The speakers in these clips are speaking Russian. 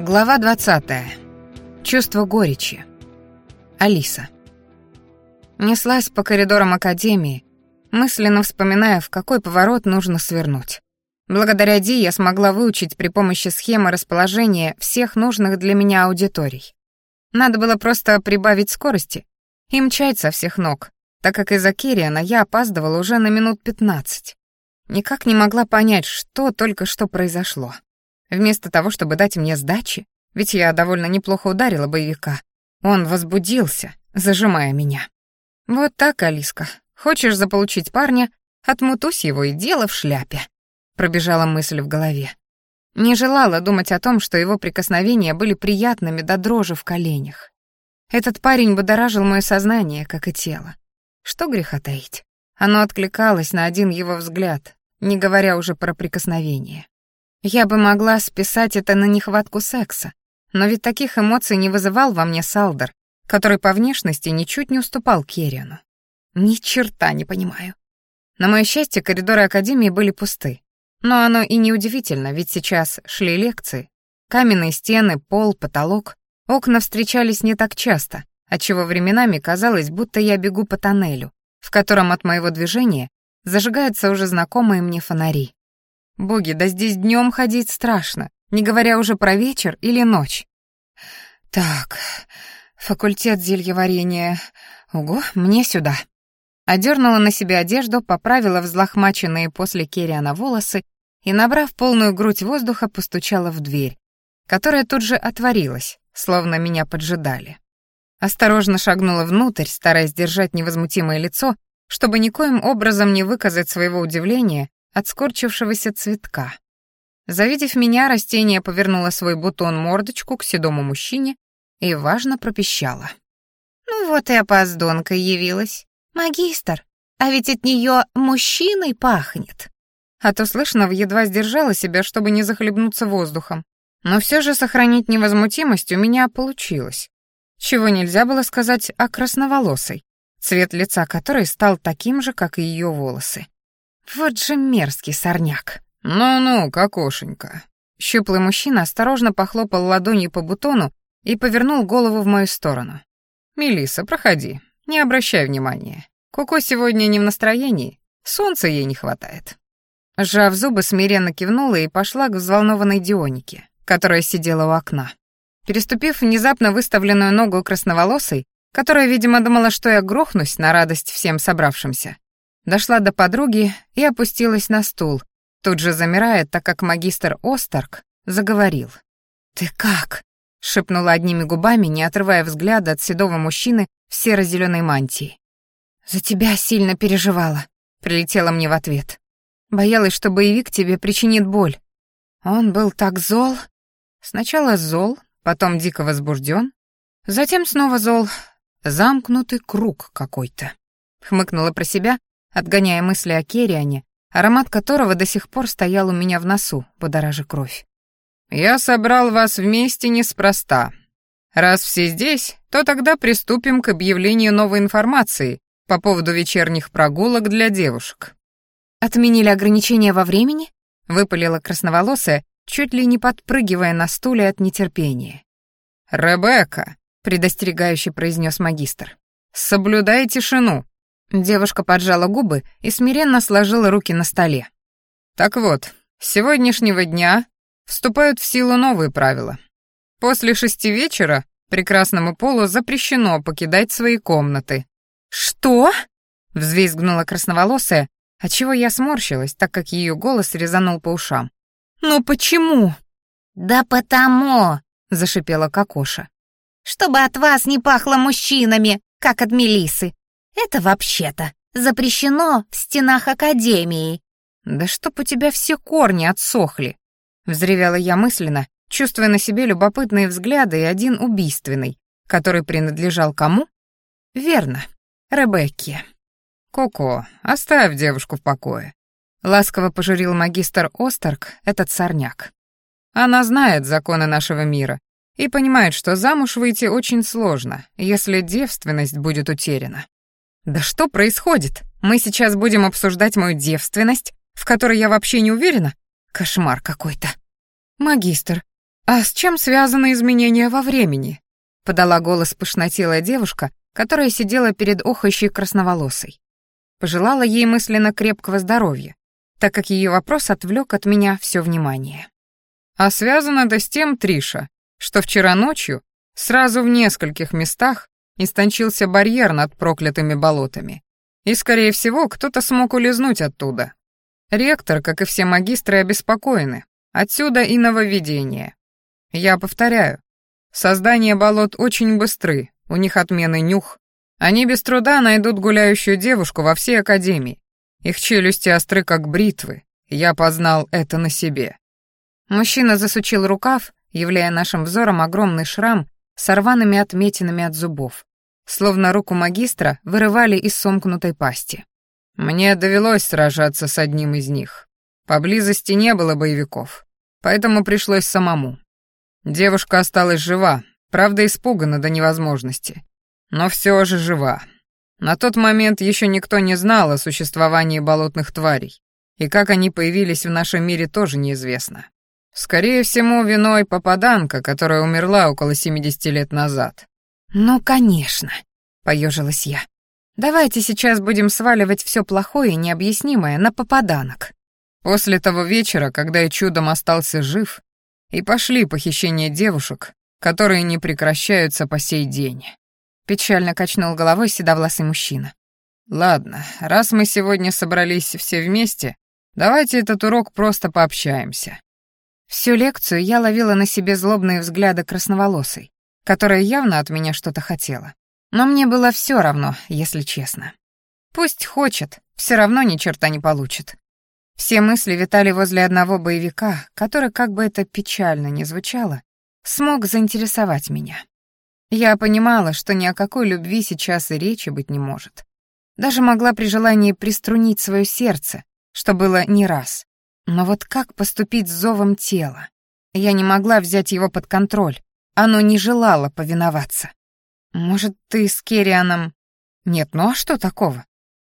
Глава 20. Чувство горечи. Алиса. Неслась по коридорам академии, мысленно вспоминая, в какой поворот нужно свернуть. Благодаря Ди я смогла выучить при помощи схемы расположения всех нужных для меня аудиторий. Надо было просто прибавить скорости и мчать со всех ног, так как из-за Кириана я опаздывала уже на минут 15. Никак не могла понять, что только что произошло. Вместо того, чтобы дать мне сдачи, ведь я довольно неплохо ударила боевика, он возбудился, зажимая меня. «Вот так, Алиска. Хочешь заполучить парня, отмутусь его и дело в шляпе», — пробежала мысль в голове. Не желала думать о том, что его прикосновения были приятными до дрожи в коленях. Этот парень будоражил мое сознание, как и тело. Что греха таить? Оно откликалось на один его взгляд, не говоря уже про прикосновение. Я бы могла списать это на нехватку секса, но ведь таких эмоций не вызывал во мне Салдер, который по внешности ничуть не уступал Керриану. Ни черта не понимаю. На мое счастье, коридоры Академии были пусты. Но оно и неудивительно, ведь сейчас шли лекции. Каменные стены, пол, потолок. Окна встречались не так часто, отчего временами казалось, будто я бегу по тоннелю, в котором от моего движения зажигаются уже знакомые мне фонари. Боги, да здесь днем ходить страшно, не говоря уже про вечер или ночь. Так, факультет зельеварения. Ого, мне сюда. Одернула на себя одежду, поправила взлохмаченные после Керриана волосы и, набрав полную грудь воздуха, постучала в дверь, которая тут же отворилась, словно меня поджидали. Осторожно шагнула внутрь, стараясь держать невозмутимое лицо, чтобы никоим образом не выказать своего удивления от скорчившегося цветка. Завидев меня, растение повернуло свой бутон-мордочку к седому мужчине и важно пропищало. «Ну вот и опоздонка явилась. Магистр, а ведь от нее мужчиной пахнет». А то слышно, услышанного едва сдержала себя, чтобы не захлебнуться воздухом. Но все же сохранить невозмутимость у меня получилось. Чего нельзя было сказать о красноволосой, цвет лица которой стал таким же, как и ее волосы. Вот же мерзкий сорняк. «Ну-ну, кокошенька». Щуплый мужчина осторожно похлопал ладонью по бутону и повернул голову в мою сторону. Мелиса, проходи, не обращай внимания. Коко сегодня не в настроении, солнца ей не хватает». Сжав зубы, смиренно кивнула и пошла к взволнованной Дионике, которая сидела у окна. Переступив внезапно выставленную ногу красноволосой, которая, видимо, думала, что я грохнусь на радость всем собравшимся, Дошла до подруги и опустилась на стул, тут же замирая, так как магистр Остарк заговорил. «Ты как?» — шепнула одними губами, не отрывая взгляда от седого мужчины в серо-зелёной мантии. «За тебя сильно переживала», — прилетела мне в ответ. «Боялась, что боевик тебе причинит боль». Он был так зол. Сначала зол, потом дико возбужден, затем снова зол. Замкнутый круг какой-то. Хмыкнула про себя, отгоняя мысли о Керриане, аромат которого до сих пор стоял у меня в носу, подороже кровь. «Я собрал вас вместе неспроста. Раз все здесь, то тогда приступим к объявлению новой информации по поводу вечерних прогулок для девушек». «Отменили ограничения во времени?» — выпалила красноволосая, чуть ли не подпрыгивая на стуле от нетерпения. «Ребекка», — предостерегающе произнес магистр, — «соблюдай тишину, Девушка поджала губы и смиренно сложила руки на столе. «Так вот, с сегодняшнего дня вступают в силу новые правила. После шести вечера прекрасному полу запрещено покидать свои комнаты». «Что?» — взвизгнула красноволосая, отчего я сморщилась, так как ее голос резанул по ушам. «Но почему?» «Да потому!» — зашипела Кокоша. «Чтобы от вас не пахло мужчинами, как от Мелисы. Это вообще-то запрещено в стенах Академии». «Да чтоб у тебя все корни отсохли!» — взревела я мысленно, чувствуя на себе любопытные взгляды и один убийственный, который принадлежал кому? Верно, Ребекке. «Коко, оставь девушку в покое», — ласково пожурил магистр Остерк этот сорняк. «Она знает законы нашего мира и понимает, что замуж выйти очень сложно, если девственность будет утеряна. «Да что происходит? Мы сейчас будем обсуждать мою девственность, в которой я вообще не уверена? Кошмар какой-то». «Магистр, а с чем связаны изменения во времени?» — подала голос пышнотелая девушка, которая сидела перед охающей красноволосой. Пожелала ей мысленно крепкого здоровья, так как ее вопрос отвлек от меня все внимание. «А связано это с тем, Триша, что вчера ночью сразу в нескольких местах истончился барьер над проклятыми болотами. И, скорее всего, кто-то смог улизнуть оттуда. Ректор, как и все магистры, обеспокоены. Отсюда и нововведение. Я повторяю. Создание болот очень быстры, у них отмены нюх. Они без труда найдут гуляющую девушку во всей академии. Их челюсти остры, как бритвы. Я познал это на себе. Мужчина засучил рукав, являя нашим взором огромный шрам Сорванными, рваными отметинами от зубов, словно руку магистра вырывали из сомкнутой пасти. «Мне довелось сражаться с одним из них. Поблизости не было боевиков, поэтому пришлось самому. Девушка осталась жива, правда испугана до невозможности, но все же жива. На тот момент еще никто не знал о существовании болотных тварей, и как они появились в нашем мире тоже неизвестно. Скорее всего, виной попаданка, которая умерла около 70 лет назад. «Ну, конечно», — поежилась я. «Давайте сейчас будем сваливать все плохое и необъяснимое на попаданок». После того вечера, когда я чудом остался жив, и пошли похищения девушек, которые не прекращаются по сей день. Печально качнул головой седовласый мужчина. «Ладно, раз мы сегодня собрались все вместе, давайте этот урок просто пообщаемся. Всю лекцию я ловила на себе злобные взгляды красноволосой, которая явно от меня что-то хотела. Но мне было все равно, если честно. Пусть хочет, все равно ни черта не получит. Все мысли витали возле одного боевика, который, как бы это печально ни звучало, смог заинтересовать меня. Я понимала, что ни о какой любви сейчас и речи быть не может. Даже могла при желании приструнить свое сердце, что было не раз, но вот как поступить с зовом тела? Я не могла взять его под контроль. Оно не желало повиноваться. Может, ты с Керианом... Нет, ну а что такого?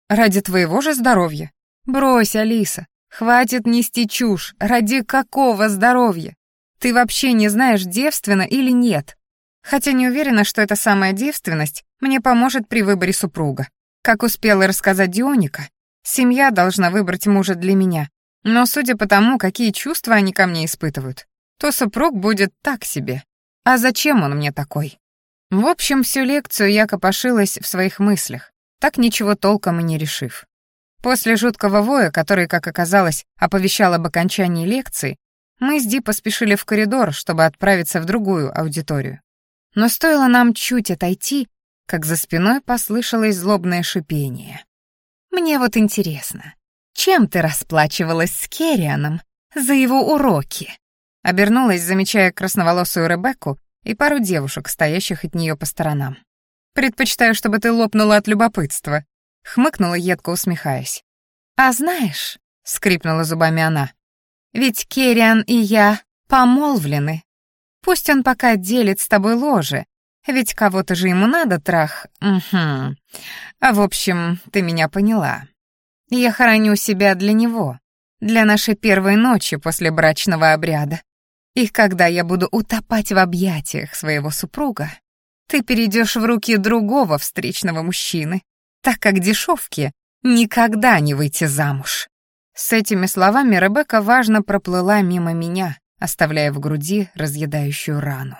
Ради твоего же здоровья. Брось, Алиса. Хватит нести чушь. Ради какого здоровья? Ты вообще не знаешь, девственно или нет. Хотя не уверена, что эта самая девственность мне поможет при выборе супруга. Как успела рассказать Дионика, семья должна выбрать мужа для меня, но судя по тому, какие чувства они ко мне испытывают, то супруг будет так себе. А зачем он мне такой? В общем, всю лекцию я копошилась в своих мыслях, так ничего толком и не решив. После жуткого воя, который, как оказалось, оповещал об окончании лекции, мы с Ди поспешили в коридор, чтобы отправиться в другую аудиторию. Но стоило нам чуть отойти, как за спиной послышалось злобное шипение. «Мне вот интересно, чем ты расплачивалась с Керрианом за его уроки?» Обернулась, замечая красноволосую Ребекку и пару девушек, стоящих от нее по сторонам. «Предпочитаю, чтобы ты лопнула от любопытства», — хмыкнула едко, усмехаясь. «А знаешь», — скрипнула зубами она, — «ведь Керриан и я помолвлены. Пусть он пока делит с тобой ложе, ведь кого-то же ему надо трах... Угу. А в общем, ты меня поняла. Я храню себя для него, для нашей первой ночи после брачного обряда. И когда я буду утопать в объятиях своего супруга, ты перейдешь в руки другого встречного мужчины, так как дешевки никогда не выйти замуж». С этими словами Ребекка важно проплыла мимо меня, оставляя в груди разъедающую рану.